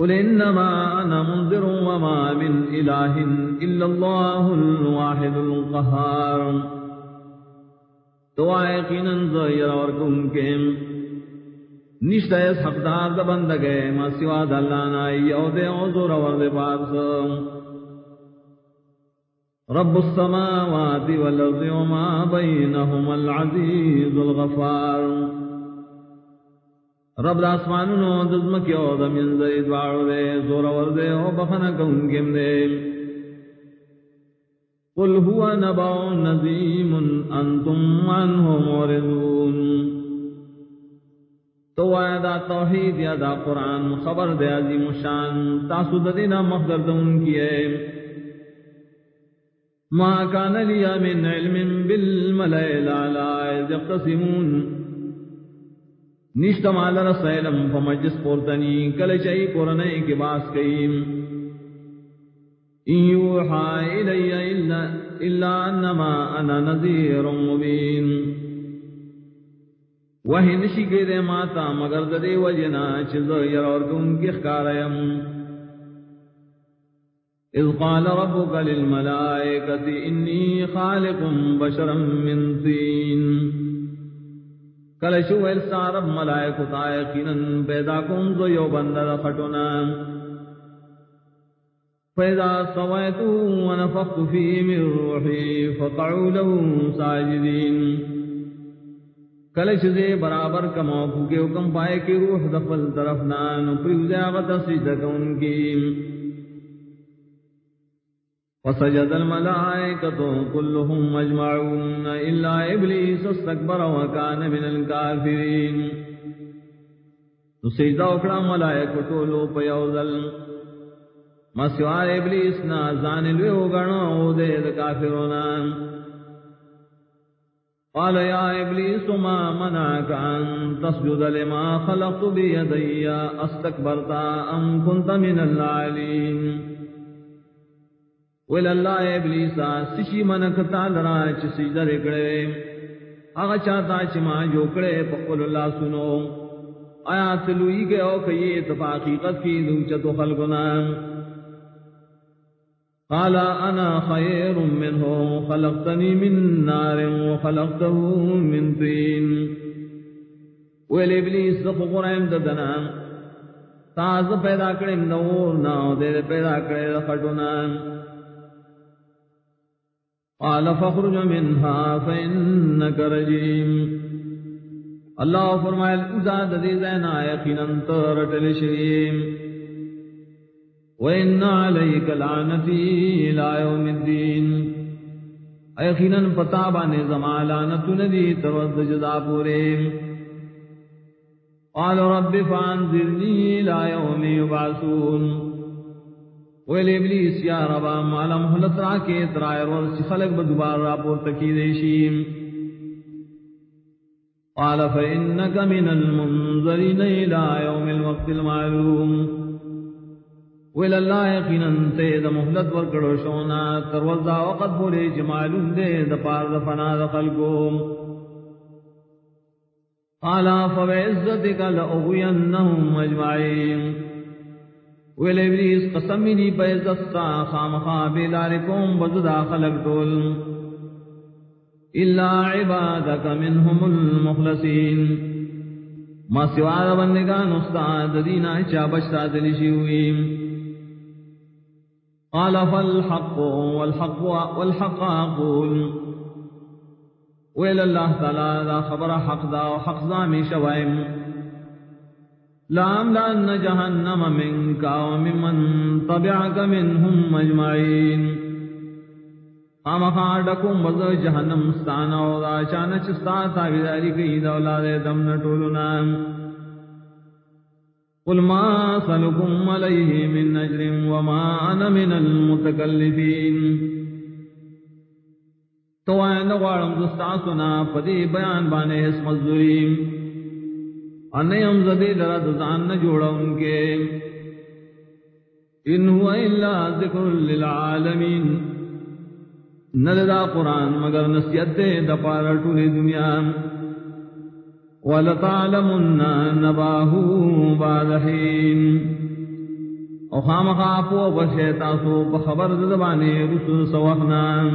قل انما انا منذر وما من اله الا الله الواحد القهار. تو یقینا ظاہر اور کم کے نشتہ اس حقدار دا بندگے، ما سوا دا اللہ نائی او دے عذر اور دے پارس رب السماوات والارض وما بينهما العزيز الغفار. رب داسمانونو دزمکی او دمین زید وارو دے زور اور دے او بخنا کونکم دے قل هو نبع نظیم انتم عنه مورزون تو آیا دا توحید یا دا قرآن خبر دے عظیم شان؟ تاسو دا دینا مخدر دون کیے ما کان لیا من علم بالملائل علا اذ اقتسمون نشتم علی رسائلم فمجس پورتنی کل چائی قرنے کے باس کئیم. وہی نشی کے دے ماتا، مگر دے وجنا، چیز یر اور کن کی خکاریم اذ قال ربك للملائكة إني خالق بشرا من طين کلشو ایلسا رب ملائکتا یقینا پیدا کن زو یو بندر خٹنا فإذا صويت ونفخت فيه من روحي فقعوا له ساجدين کلش دے برابر کما پھوکے حکم پائے کہ روح دفل طرف نان پریوزے آغت سجدہ ان کی. فسجد الملائكة كلهم مجمعون إلا إبليس استكبر وكان من الكافرين. سجدہ اکڑا ملائکہ ٹولو پیوزل مسوار ابلیس نا زان لو گنو دے کافرونا قال يا ابلیس ما منعك ان تسجد لما خلقت بيدي؟ استكبرت ام كنت من العالين؟ ول الله ابلیس، سشی منک تعالی چ سجدہ رکڑے اگا چاہتا چ ما جوکڑے پکل اللہ سنو۔ آیات لوئی گئے او کہ یہ اتفاقیقت کی دو چتو خلقنا قال انا خير منه خلقتني من نار وخلقته من طين ویل ابلیس خو قرائم ددنا۔ تاز پیدا کرے نور نا دے پیدا کرے خٹونا قال فخرج منها فإنك رجيم. اللہ فرمائے، ازاد دی زینا یقینا ترٹل شریم. وَإِنَّ عَلَيْكَ لَعْنَتِي إِلَى يَوْمِ الدِّينِ. اَيَقِنًا پتابان زمالانت ندی ترد جدا پورے قال رب فانذرنی إِلَى يَوْمِ يُبْعَثُونَ. ویل ابلیس یا ربا مالا محلت راکے ترائر ورس خلق بدبار راپور تکی دیشیم۔ قال فإنك من المنظرين إلى يوم الوقت المعلوم۔ ویل اللہ یقینا تے د مہلت ور کڑو شونا تروزا وقت بولے جمالون دے د پار د فنا د خلقو۔ قال فبعزتك لأغوينهم أجمعين ویل ابلیس قسم نی پہ زستا خامخا بلارکم بزدا خلق دول الا عبادك منهم المخلصين ما سوا بندگان استاد دینا اچھا چا بچتا دلشی ہوئی قال فالحق والحق والحق اقول. ويل الله تعالى ذا خبر حق ذا وحق ذا من شوائم. لام لأن جهنم منك وممن طبعك منهم مجمعين قام خاردكم بذر جهنم ستانا وذا شانش ستاتا بذلك إذا أولاد دمنا طولنا قل ما سلكم عليه من نجر وما أنا من المتكلفين تو آئین غارم دستاسنا پدی بیان بانے اس مزدوریم انہم زدی لرد زان نجوڑا ان کے۔ ان ہوا الا ذکر للعالمین۔ نلدا قرآن مگر نسیت دے دپارا ٹولی دنیا۔ وَلَتَعْلَمُنَّ نَبَاهُ بَعْدَ حِينٍ۔ او خام خاپو بشیتا سو پا خبر زدبانی رسل سوخنا